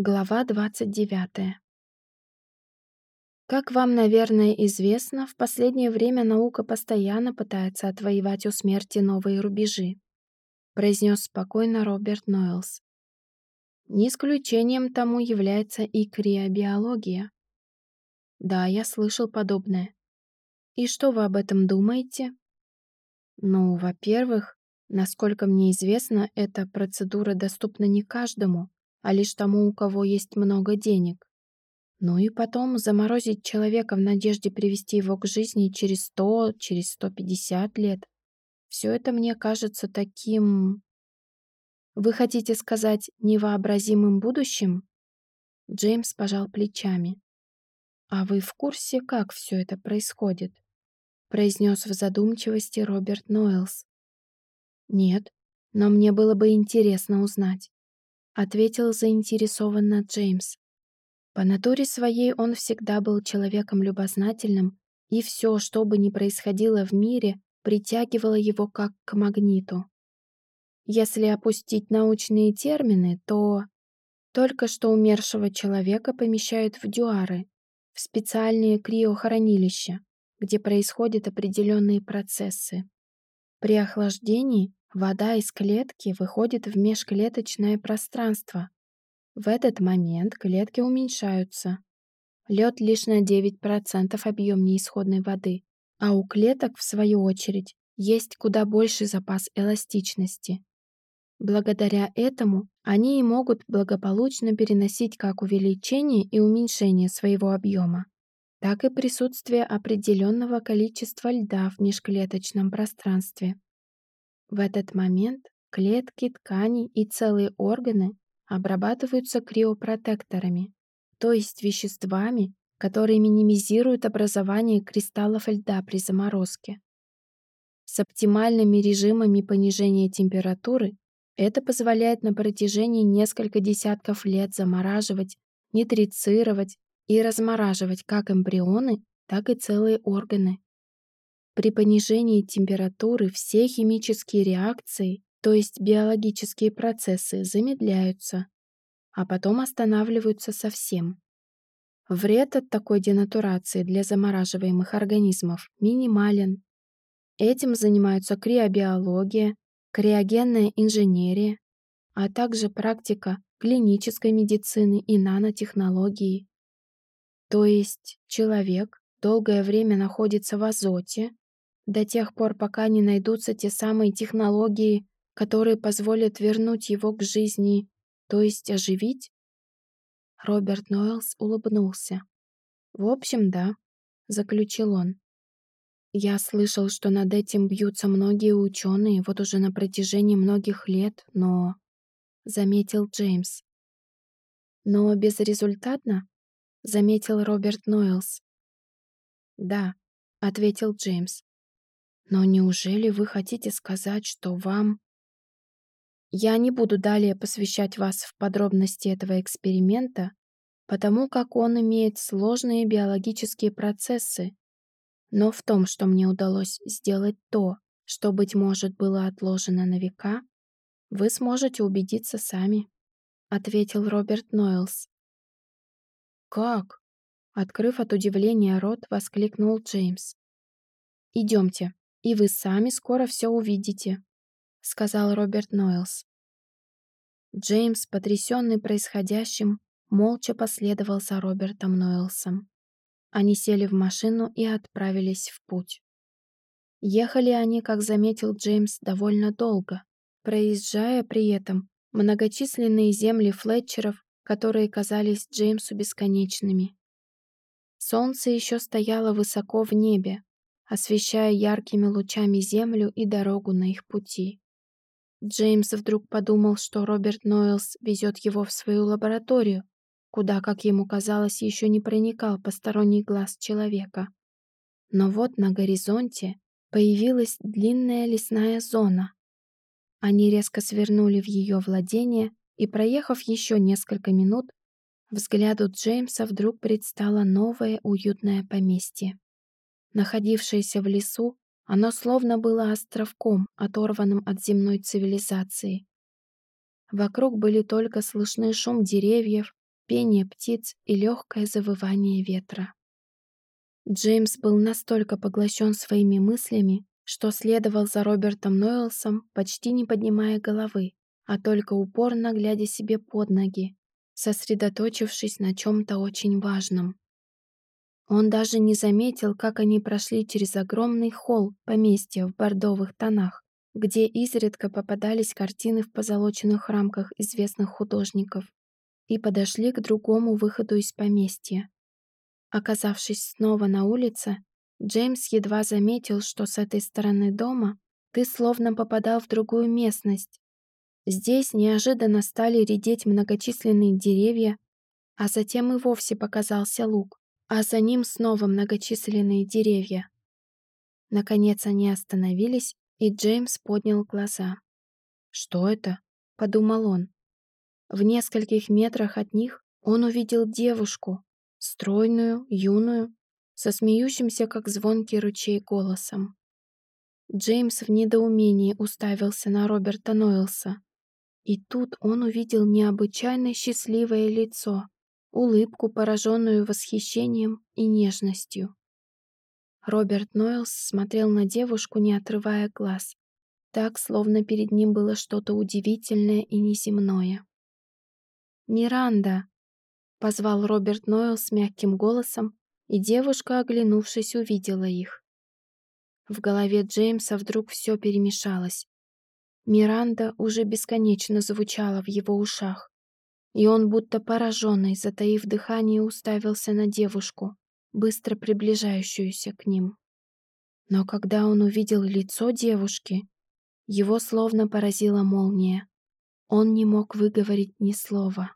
Глава 29. Как вам, наверное, известно, в последнее время наука постоянно пытается отвоевать у смерти новые рубежи, произнес спокойно Роберт Нойлс. Не исключением тому является и криобиология. Да, я слышал подобное. И что вы об этом думаете? Ну, во-первых, насколько мне известно, эта процедура доступна не каждому, а лишь тому, у кого есть много денег. Ну и потом заморозить человека в надежде привести его к жизни через сто, через сто пятьдесят лет. Все это мне кажется таким... Вы хотите сказать невообразимым будущим? Джеймс пожал плечами. А вы в курсе, как все это происходит? произнес в задумчивости Роберт Нойлс. Нет, но мне было бы интересно узнать ответил заинтересованно Джеймс. По натуре своей он всегда был человеком любознательным, и все, что бы ни происходило в мире, притягивало его как к магниту. Если опустить научные термины, то только что умершего человека помещают в дюары, в специальные криохранилища, где происходят определенные процессы. При охлаждении Вода из клетки выходит в межклеточное пространство. В этот момент клетки уменьшаются. Лед лишь на 9% объемнее исходной воды, а у клеток, в свою очередь, есть куда больше запас эластичности. Благодаря этому они и могут благополучно переносить как увеличение и уменьшение своего объема, так и присутствие определенного количества льда в межклеточном пространстве. В этот момент клетки, ткани и целые органы обрабатываются криопротекторами, то есть веществами, которые минимизируют образование кристаллов льда при заморозке. С оптимальными режимами понижения температуры это позволяет на протяжении нескольких десятков лет замораживать, нитрицировать и размораживать как эмбрионы, так и целые органы. При понижении температуры все химические реакции, то есть биологические процессы, замедляются, а потом останавливаются совсем. Вред от такой денатурации для замораживаемых организмов минимален. Этим занимаются криобиология, криогенная инженерия, а также практика клинической медицины и нанотехнологии. То есть человек долгое время находится в азоте, до тех пор, пока не найдутся те самые технологии, которые позволят вернуть его к жизни, то есть оживить? Роберт Нойлс улыбнулся. «В общем, да», — заключил он. «Я слышал, что над этим бьются многие ученые вот уже на протяжении многих лет, но...» — заметил Джеймс. «Но безрезультатно?» — заметил Роберт Нойлс. «Да», — ответил Джеймс. Но неужели вы хотите сказать, что вам... Я не буду далее посвящать вас в подробности этого эксперимента, потому как он имеет сложные биологические процессы. Но в том, что мне удалось сделать то, что, быть может, было отложено на века, вы сможете убедиться сами», — ответил Роберт Нойлс. «Как?» — открыв от удивления рот, воскликнул Джеймс. «Идемте», и вы сами скоро все увидите», — сказал Роберт Нойлс. Джеймс, потрясенный происходящим, молча последовал за Робертом Нойлсом. Они сели в машину и отправились в путь. Ехали они, как заметил Джеймс, довольно долго, проезжая при этом многочисленные земли Флетчеров, которые казались Джеймсу бесконечными. Солнце еще стояло высоко в небе, освещая яркими лучами землю и дорогу на их пути. Джеймс вдруг подумал, что Роберт Нойлс везет его в свою лабораторию, куда, как ему казалось, еще не проникал посторонний глаз человека. Но вот на горизонте появилась длинная лесная зона. Они резко свернули в ее владение, и, проехав еще несколько минут, взгляду Джеймса вдруг предстало новое уютное поместье. Находившееся в лесу, оно словно было островком, оторванным от земной цивилизации. Вокруг были только слышны шум деревьев, пение птиц и легкое завывание ветра. Джеймс был настолько поглощен своими мыслями, что следовал за Робертом Нойлсом, почти не поднимая головы, а только упорно глядя себе под ноги, сосредоточившись на чем-то очень важном. Он даже не заметил, как они прошли через огромный холл поместья в бордовых тонах, где изредка попадались картины в позолоченных рамках известных художников, и подошли к другому выходу из поместья. Оказавшись снова на улице, Джеймс едва заметил, что с этой стороны дома ты словно попадал в другую местность. Здесь неожиданно стали редеть многочисленные деревья, а затем и вовсе показался луг, а за ним снова многочисленные деревья. Наконец они остановились, и Джеймс поднял глаза. «Что это?» — подумал он. В нескольких метрах от них он увидел девушку, стройную, юную, со смеющимся, как звонкий ручей, голосом. Джеймс в недоумении уставился на Роберта Нойлса. И тут он увидел необычайно счастливое лицо, улыбку, пораженную восхищением и нежностью. Роберт Нойлс смотрел на девушку, не отрывая глаз, так, словно перед ним было что-то удивительное и неземное. «Миранда!» Позвал Роберт Нойл с мягким голосом, и девушка, оглянувшись, увидела их. В голове Джеймса вдруг все перемешалось. Миранда уже бесконечно звучала в его ушах, и он, будто пораженный, затаив дыхание, уставился на девушку, быстро приближающуюся к ним. Но когда он увидел лицо девушки, его словно поразила молния. Он не мог выговорить ни слова.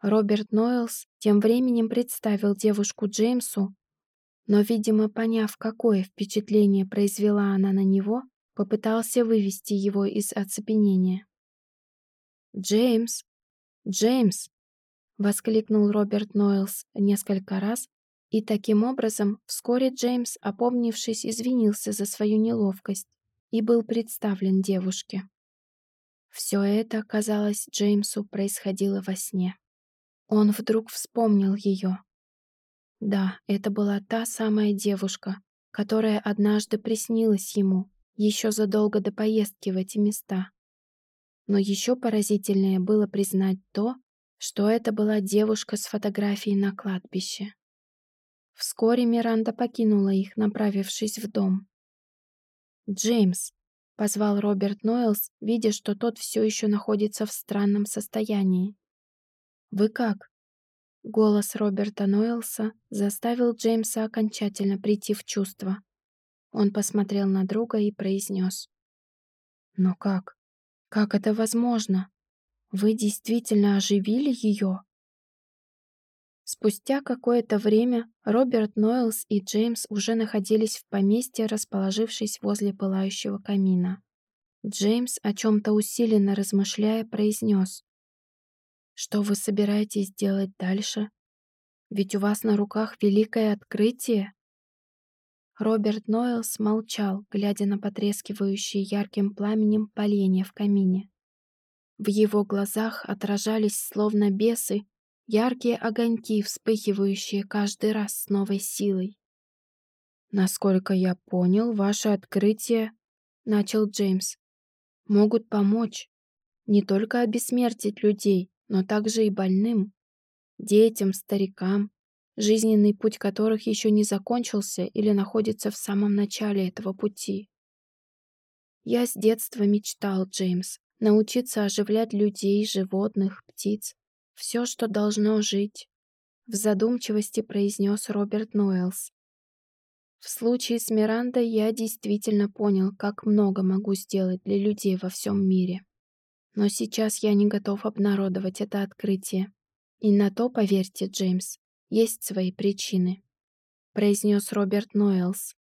Роберт Нойлс тем временем представил девушку Джеймсу, но, видимо, поняв, какое впечатление произвела она на него, попытался вывести его из оцепенения. «Джеймс! Джеймс!» — воскликнул Роберт Нойлс несколько раз, и таким образом вскоре Джеймс, опомнившись, извинился за свою неловкость и был представлен девушке. Все это, казалось, Джеймсу происходило во сне. Он вдруг вспомнил ее. Да, это была та самая девушка, которая однажды приснилась ему, еще задолго до поездки в эти места. Но еще поразительнее было признать то, что это была девушка с фотографией на кладбище. Вскоре Миранда покинула их, направившись в дом. «Джеймс», — позвал Роберт Нойлс, видя, что тот все еще находится в странном состоянии. «Вы как?» Голос Роберта Нойлса заставил Джеймса окончательно прийти в чувство. Он посмотрел на друга и произнес. «Но как? Как это возможно? Вы действительно оживили ее?» Спустя какое-то время Роберт Нойлс и Джеймс уже находились в поместье, расположившись возле пылающего камина. Джеймс, о чем-то усиленно размышляя, произнес. Что вы собираетесь делать дальше? Ведь у вас на руках великое открытие. Роберт Нойлс молчал, глядя на потрескивающие ярким пламенем поленья в камине. В его глазах отражались, словно бесы, яркие огоньки, вспыхивающие каждый раз с новой силой. «Насколько я понял, ваше открытие, — начал Джеймс, — могут помочь не только обессмертить людей, но также и больным, детям, старикам, жизненный путь которых еще не закончился или находится в самом начале этого пути. Я с детства мечтал, Джеймс, научиться оживлять людей, животных, птиц, все, что должно жить, в задумчивости произнес Роберт Нойлс. В случае с Мирандой я действительно понял, как много могу сделать для людей во всем мире. Но сейчас я не готов обнародовать это открытие. И на то, поверьте, Джеймс, есть свои причины», — произнес Роберт Нойлс.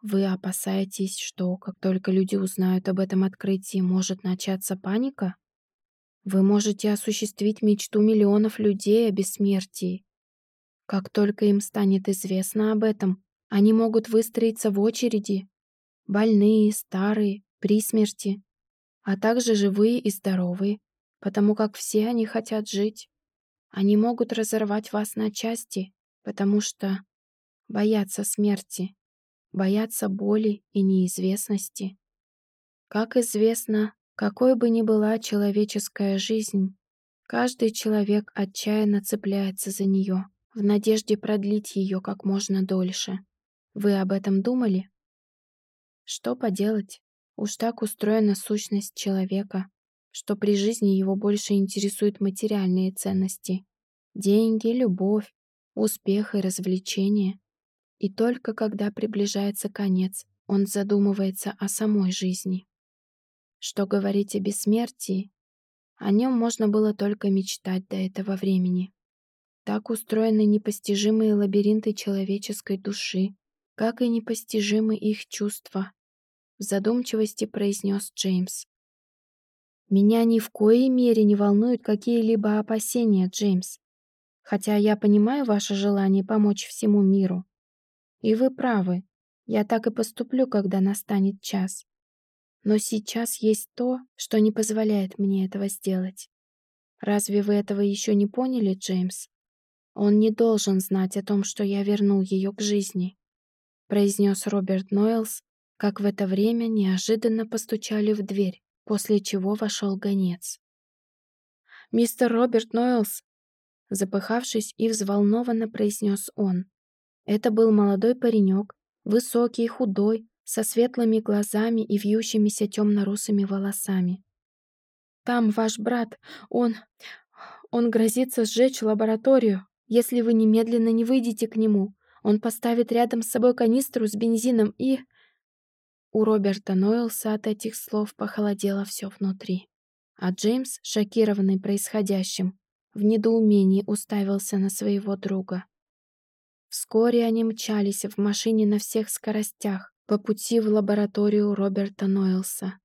«Вы опасаетесь, что, как только люди узнают об этом открытии, может начаться паника? Вы можете осуществить мечту миллионов людей о бессмертии. Как только им станет известно об этом, они могут выстроиться в очереди. Больные, старые, при смерти, а также живые и здоровые, потому как все они хотят жить. Они могут разорвать вас на части, потому что боятся смерти, боятся боли и неизвестности. Как известно, какой бы ни была человеческая жизнь, каждый человек отчаянно цепляется за нее, в надежде продлить ее как можно дольше. Вы об этом думали? Что поделать? Уж так устроена сущность человека, что при жизни его больше интересуют материальные ценности. Деньги, любовь, успех и развлечения. И только когда приближается конец, он задумывается о самой жизни. Что говорить о бессмертии? О нем можно было только мечтать до этого времени. Так устроены непостижимые лабиринты человеческой души, как и непостижимы их чувства. В задумчивости произнес Джеймс. Меня ни в коей мере не волнуют какие-либо опасения, Джеймс. Хотя я понимаю ваше желание помочь всему миру. И вы правы, я так и поступлю, когда настанет час. Но сейчас есть то, что не позволяет мне этого сделать. Разве вы этого еще не поняли, Джеймс? Он не должен знать о том, что я вернул ее к жизни, произнес Роберт Нойлс, как в это время неожиданно постучали в дверь, после чего вошел гонец. «Мистер Роберт Нойлс, запыхавшись и взволнованно произнес он. Это был молодой паренек, высокий, худой, со светлыми глазами и вьющимися темно-русыми волосами. «Там ваш брат, он... он грозится сжечь лабораторию, если вы немедленно не выйдете к нему. Он поставит рядом с собой канистру с бензином и...» У Роберта Нойлса от этих слов похолодело все внутри. А Джеймс, шокированный происходящим, в недоумении уставился на своего друга. Вскоре они мчались в машине на всех скоростях по пути в лабораторию Роберта Нойлса.